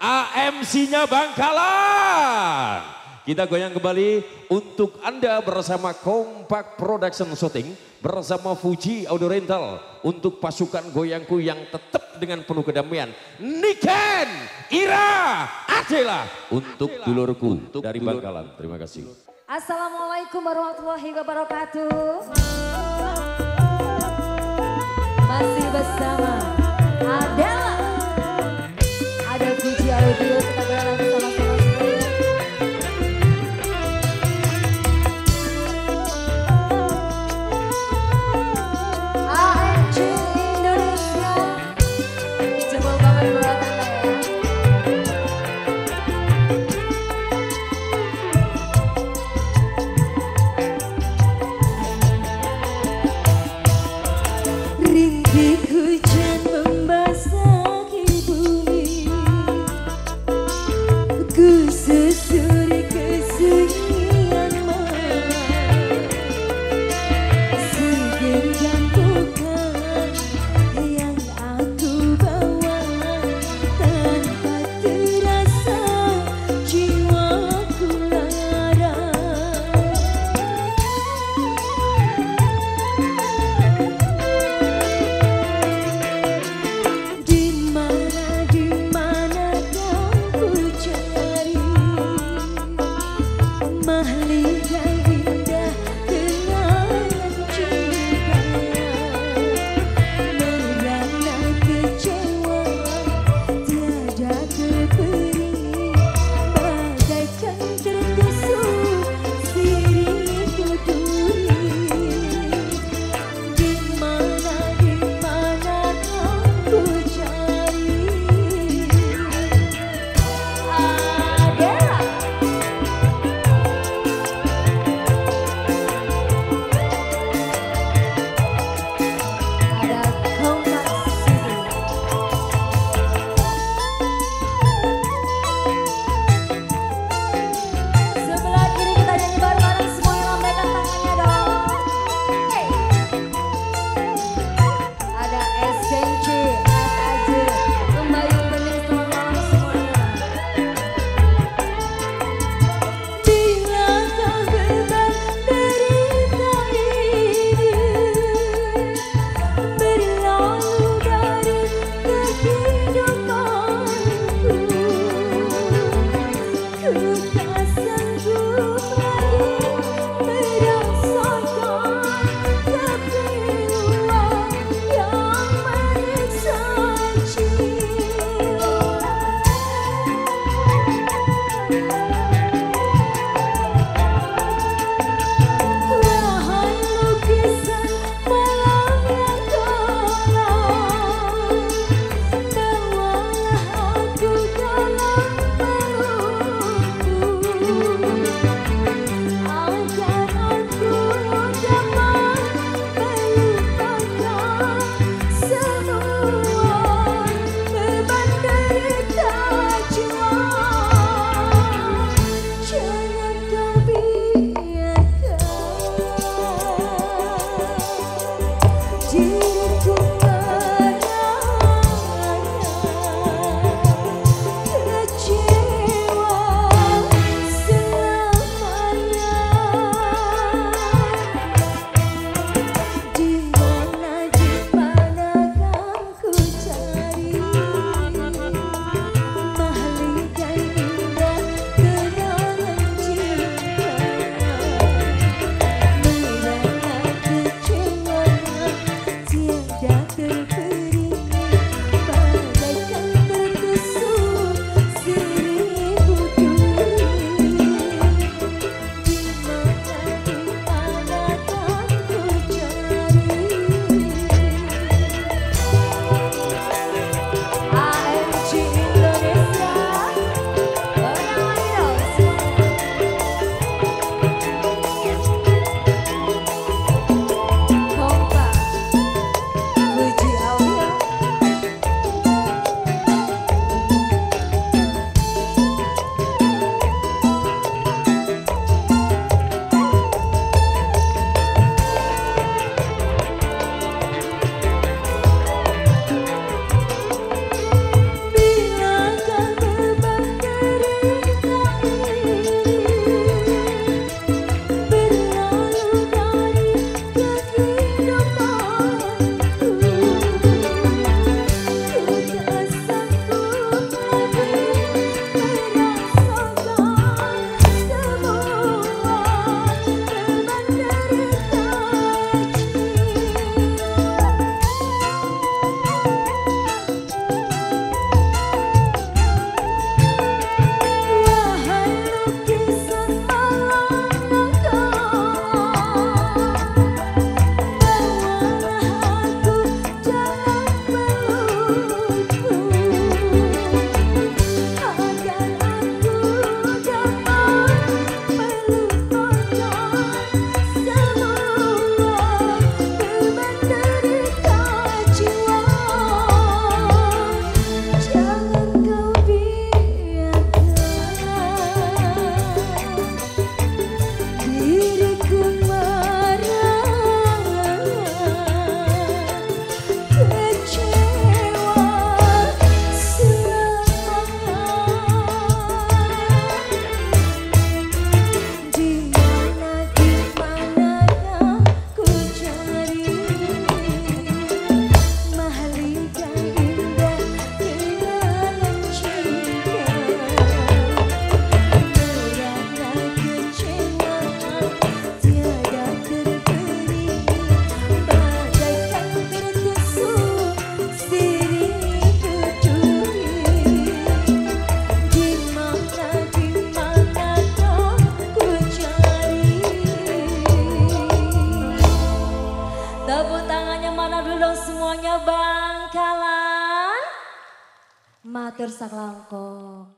AMC-nya Bangkalan. Kita goyang kembali untuk Anda bersama Kompak Production Shooting bersama Fuji Audio Rental untuk pasukan goyangku yang tetap dengan penuh kedamaian. Niken, Ira, Adela untuk dulurku untuk dari Bangkalan. Terima kasih. Assalamualaikum warahmatullahi wabarakatuh. Masih bersama see. Matur sang.